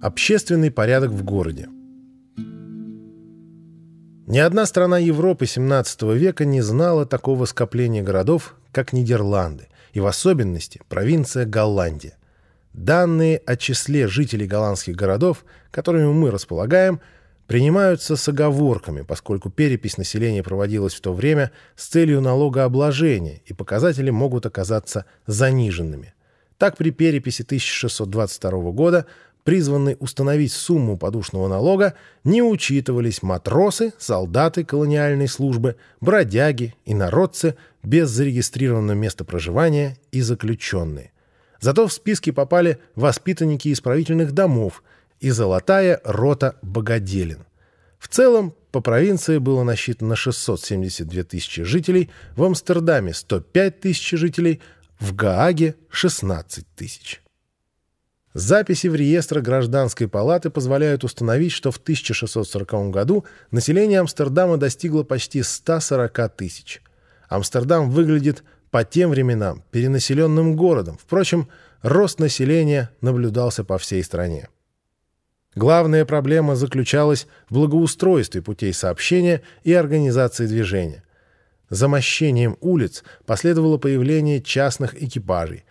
Общественный порядок в городе. Ни одна страна Европы XVII века не знала такого скопления городов, как Нидерланды, и в особенности провинция Голландия. Данные о числе жителей голландских городов, которыми мы располагаем, принимаются с оговорками, поскольку перепись населения проводилась в то время с целью налогообложения, и показатели могут оказаться заниженными. Так, при переписи 1622 года, призванной установить сумму подушного налога, не учитывались матросы, солдаты колониальной службы, бродяги, и народцы без зарегистрированного места проживания и заключенные. Зато в списки попали воспитанники исправительных домов и золотая рота богоделин. В целом, по провинции было насчитано 672 тысячи жителей, в Амстердаме 105 тысяч жителей, в Гааге 16 тысяч. Записи в реестр гражданской палаты позволяют установить, что в 1640 году население Амстердама достигло почти 140 тысяч. Амстердам выглядит по тем временам перенаселенным городом. Впрочем, рост населения наблюдался по всей стране. Главная проблема заключалась в благоустройстве путей сообщения и организации движения. За мощением улиц последовало появление частных экипажей.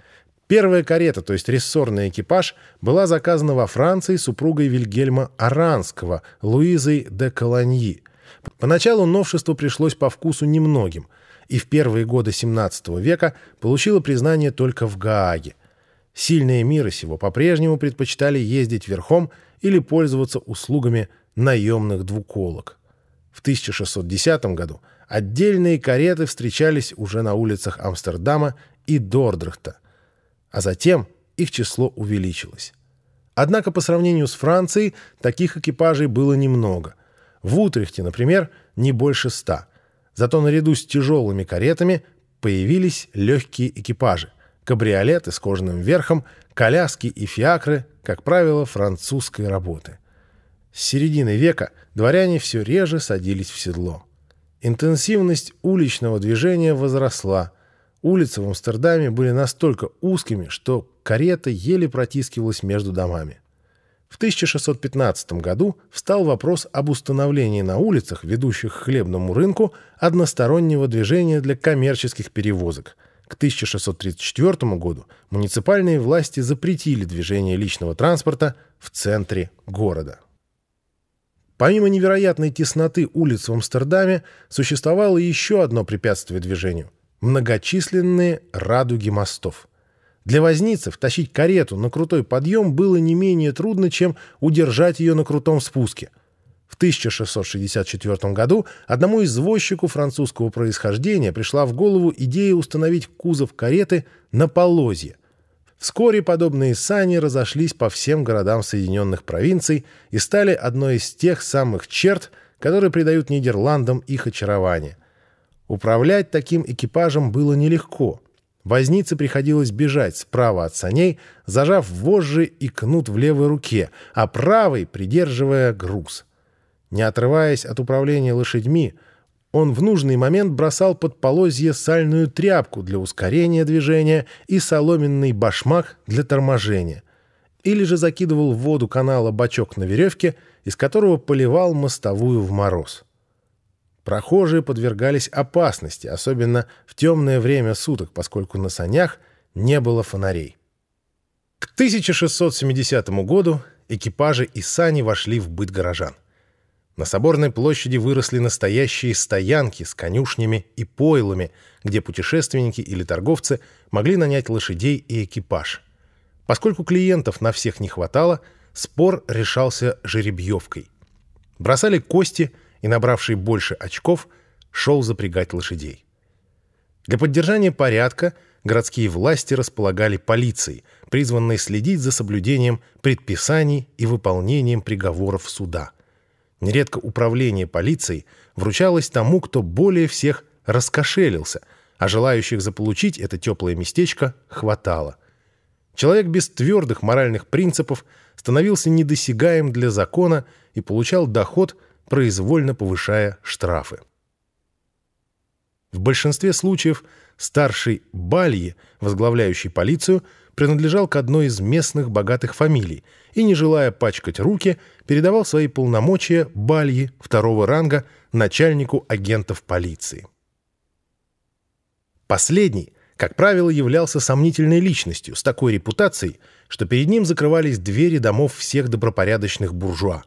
Первая карета, то есть рессорный экипаж, была заказана во Франции супругой Вильгельма Аранского, Луизой де Колоньи. Поначалу новшество пришлось по вкусу немногим – и в первые годы XVII века получила признание только в Гааге. Сильные мира сего по-прежнему предпочитали ездить верхом или пользоваться услугами наемных двуколок. В 1610 году отдельные кареты встречались уже на улицах Амстердама и Дордрахта, а затем их число увеличилось. Однако по сравнению с Францией таких экипажей было немного. В Утрехте, например, не больше ста – Зато наряду с тяжелыми каретами появились легкие экипажи, кабриолеты с кожаным верхом, коляски и фиакры, как правило, французской работы. С середины века дворяне все реже садились в седло. Интенсивность уличного движения возросла. Улицы в Амстердаме были настолько узкими, что карета еле протискивалась между домами. В 1615 году встал вопрос об установлении на улицах, ведущих к хлебному рынку, одностороннего движения для коммерческих перевозок. К 1634 году муниципальные власти запретили движение личного транспорта в центре города. Помимо невероятной тесноты улиц в Амстердаме, существовало еще одно препятствие движению – многочисленные радуги мостов – для возницев тащить карету на крутой подъем было не менее трудно, чем удержать ее на крутом спуске. В 1664 году одному извозчику французского происхождения пришла в голову идея установить кузов кареты на полозье. Вскоре подобные сани разошлись по всем городам Соединенных провинций и стали одной из тех самых черт, которые придают Нидерландам их очарование. Управлять таким экипажем было нелегко – Вознице приходилось бежать справа от саней, зажав вожжи и кнут в левой руке, а правой придерживая груз. Не отрываясь от управления лошадьми, он в нужный момент бросал под полозье сальную тряпку для ускорения движения и соломенный башмак для торможения. Или же закидывал в воду канала бачок на веревке, из которого поливал мостовую в мороз. Прохожие подвергались опасности, особенно в темное время суток, поскольку на санях не было фонарей. К 1670 году экипажи и сани вошли в быт горожан. На Соборной площади выросли настоящие стоянки с конюшнями и пойлами, где путешественники или торговцы могли нанять лошадей и экипаж. Поскольку клиентов на всех не хватало, спор решался жеребьевкой. Бросали кости – и, набравший больше очков, шел запрягать лошадей. Для поддержания порядка городские власти располагали полицией, призванной следить за соблюдением предписаний и выполнением приговоров суда. Нередко управление полицией вручалось тому, кто более всех раскошелился, а желающих заполучить это теплое местечко хватало. Человек без твердых моральных принципов становился недосягаем для закона и получал доход – произвольно повышая штрафы. В большинстве случаев старший Балье, возглавляющий полицию, принадлежал к одной из местных богатых фамилий и, не желая пачкать руки, передавал свои полномочия Бальи второго ранга начальнику агентов полиции. Последний, как правило, являлся сомнительной личностью с такой репутацией, что перед ним закрывались двери домов всех добропорядочных буржуа.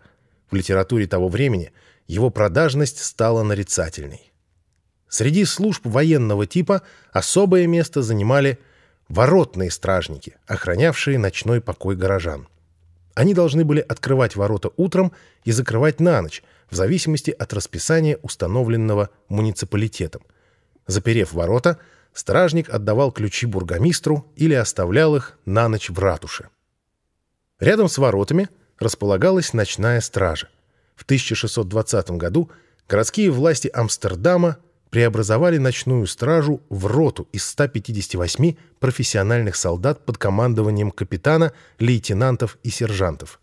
В литературе того времени его продажность стала нарицательной. Среди служб военного типа особое место занимали воротные стражники, охранявшие ночной покой горожан. Они должны были открывать ворота утром и закрывать на ночь, в зависимости от расписания, установленного муниципалитетом. Заперев ворота, стражник отдавал ключи бургомистру или оставлял их на ночь в ратуше. Рядом с воротами располагалась ночная стража. В 1620 году городские власти Амстердама преобразовали ночную стражу в роту из 158 профессиональных солдат под командованием капитана, лейтенантов и сержантов.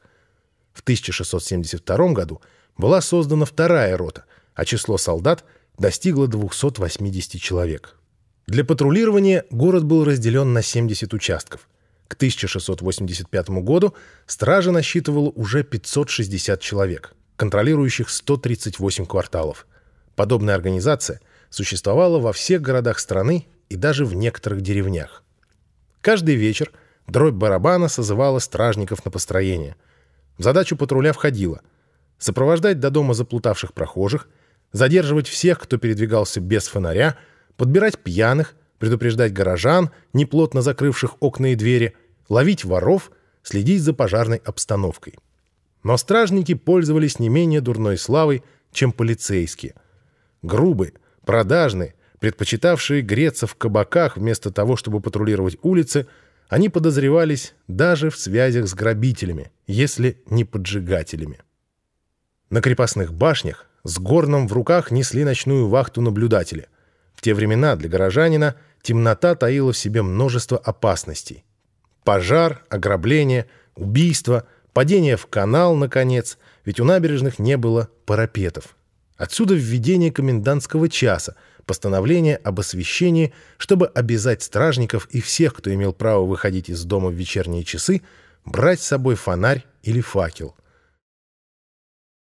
В 1672 году была создана вторая рота, а число солдат достигло 280 человек. Для патрулирования город был разделен на 70 участков. К 1685 году стража насчитывала уже 560 человек, контролирующих 138 кварталов. Подобная организация – существовала во всех городах страны и даже в некоторых деревнях. Каждый вечер дробь барабана созывала стражников на построение. В задачу патруля входило сопровождать до дома заплутавших прохожих, задерживать всех, кто передвигался без фонаря, подбирать пьяных, предупреждать горожан, неплотно закрывших окна и двери, ловить воров, следить за пожарной обстановкой. Но стражники пользовались не менее дурной славой, чем полицейские. Грубые, Продажные, предпочитавшие греться в кабаках вместо того, чтобы патрулировать улицы, они подозревались даже в связях с грабителями, если не поджигателями. На крепостных башнях с горном в руках несли ночную вахту наблюдатели. В те времена для горожанина темнота таила в себе множество опасностей. Пожар, ограбление, убийство, падение в канал, наконец, ведь у набережных не было парапетов. Отсюда введение комендантского часа, постановление об освещении, чтобы обязать стражников и всех, кто имел право выходить из дома в вечерние часы, брать с собой фонарь или факел –